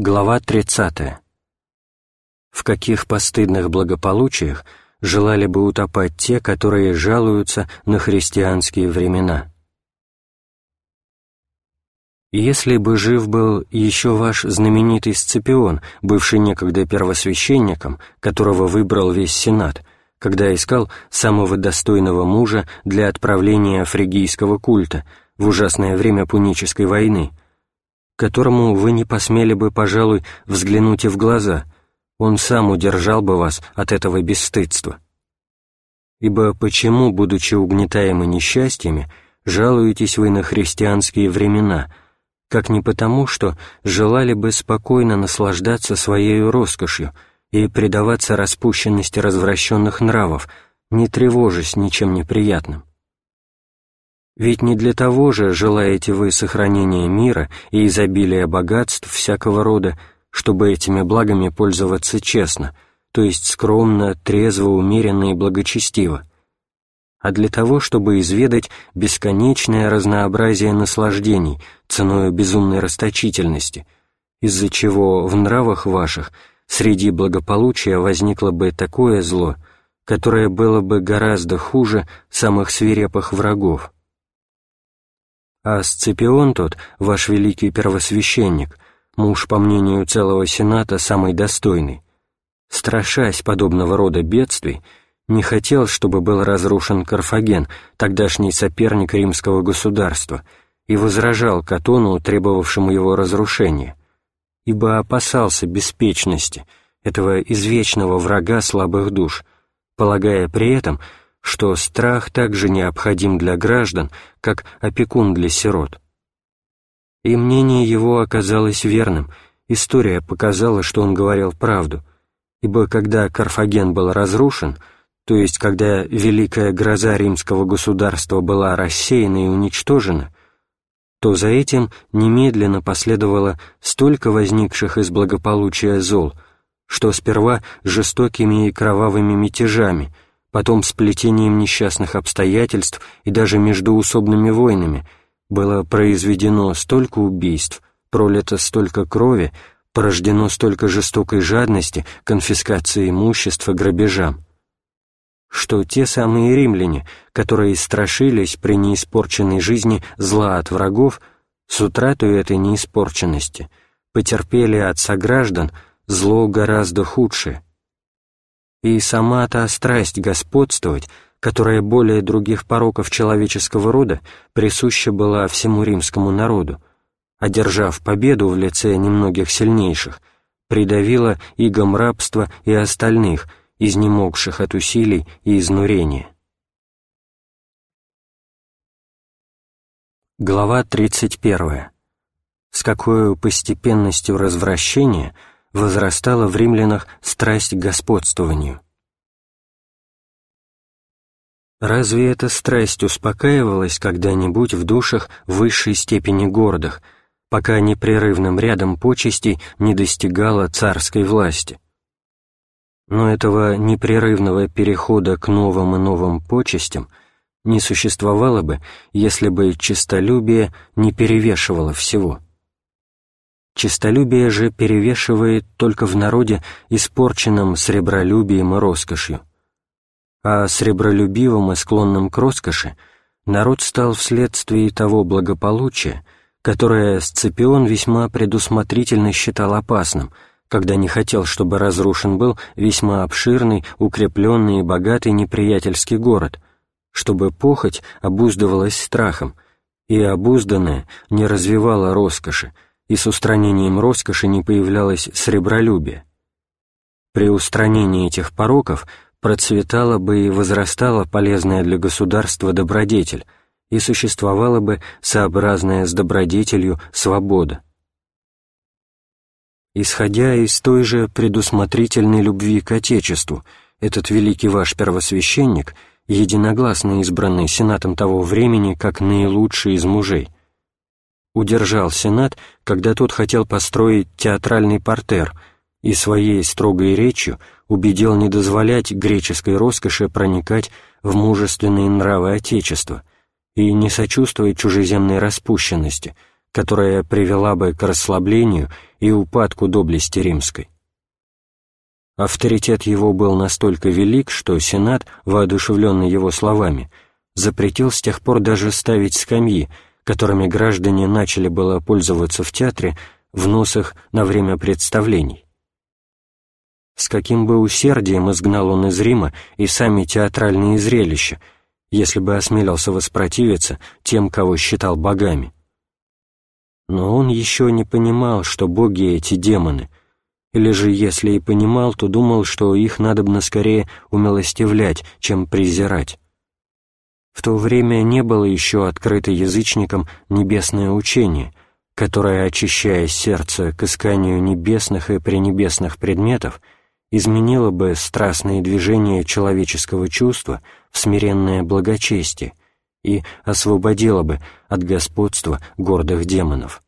Глава 30. В каких постыдных благополучиях желали бы утопать те, которые жалуются на христианские времена? Если бы жив был еще ваш знаменитый Сципион, бывший некогда первосвященником, которого выбрал весь Сенат, когда искал самого достойного мужа для отправления фригийского культа в ужасное время Пунической войны, которому вы не посмели бы, пожалуй, взглянуть и в глаза, он сам удержал бы вас от этого бесстыдства. Ибо почему, будучи угнетаемы несчастьями, жалуетесь вы на христианские времена, как не потому, что желали бы спокойно наслаждаться своей роскошью и предаваться распущенности развращенных нравов, не тревожась ничем неприятным? Ведь не для того же желаете вы сохранения мира и изобилия богатств всякого рода, чтобы этими благами пользоваться честно, то есть скромно, трезво, умеренно и благочестиво, а для того, чтобы изведать бесконечное разнообразие наслаждений ценой безумной расточительности, из-за чего в нравах ваших среди благополучия возникло бы такое зло, которое было бы гораздо хуже самых свирепых врагов. А Сципион тот, ваш великий первосвященник, муж, по мнению целого Сената, самый достойный, страшась подобного рода бедствий, не хотел, чтобы был разрушен Карфаген, тогдашний соперник римского государства, и возражал Катону, требовавшему его разрушения, ибо опасался беспечности, этого извечного врага слабых душ, полагая при этом, что страх также необходим для граждан, как опекун для сирот. И мнение его оказалось верным, история показала, что он говорил правду, ибо когда Карфаген был разрушен, то есть когда великая гроза римского государства была рассеяна и уничтожена, то за этим немедленно последовало столько возникших из благополучия зол, что сперва жестокими и кровавыми мятежами – потом сплетением несчастных обстоятельств и даже междуусобными войнами было произведено столько убийств, пролито столько крови, порождено столько жестокой жадности, конфискации имущества, грабежам, что те самые римляне, которые страшились при неиспорченной жизни зла от врагов, с утратой этой неиспорченности потерпели от сограждан зло гораздо худшее — и сама та страсть господствовать, которая более других пороков человеческого рода присуща была всему римскому народу, одержав победу в лице немногих сильнейших, придавила игом рабства и остальных, изнемогших от усилий и изнурения. Глава 31. С какой постепенностью развращения – возрастала в римлянах страсть к господствованию. Разве эта страсть успокаивалась когда-нибудь в душах высшей степени гордых, пока непрерывным рядом почестей не достигала царской власти? Но этого непрерывного перехода к новым и новым почестям не существовало бы, если бы честолюбие не перевешивало всего. Чистолюбие же перевешивает только в народе, испорченном сребролюбием и роскошью. А сребролюбивым и склонным к роскоши народ стал вследствие того благополучия, которое Сципион весьма предусмотрительно считал опасным, когда не хотел, чтобы разрушен был весьма обширный, укрепленный и богатый неприятельский город, чтобы похоть обуздывалась страхом, и обузданная не развивала роскоши, и с устранением роскоши не появлялось сребролюбие. При устранении этих пороков процветала бы и возрастала полезная для государства добродетель, и существовала бы сообразная с добродетелью свобода. Исходя из той же предусмотрительной любви к Отечеству, этот великий ваш первосвященник, единогласно избранный сенатом того времени как наилучший из мужей, удержал Сенат, когда тот хотел построить театральный портер и своей строгой речью убедил не дозволять греческой роскоши проникать в мужественные нравы Отечества и не сочувствовать чужеземной распущенности, которая привела бы к расслаблению и упадку доблести римской. Авторитет его был настолько велик, что Сенат, воодушевленный его словами, запретил с тех пор даже ставить скамьи, которыми граждане начали было пользоваться в театре, в носах на время представлений. С каким бы усердием изгнал он из Рима и сами театральные зрелища, если бы осмелился воспротивиться тем, кого считал богами. Но он еще не понимал, что боги эти демоны, или же, если и понимал, то думал, что их надобно скорее умилостивлять, чем презирать. В то время не было еще открыто язычникам небесное учение, которое, очищая сердце к исканию небесных и пренебесных предметов, изменило бы страстные движения человеческого чувства в смиренное благочестие и освободило бы от господства гордых демонов.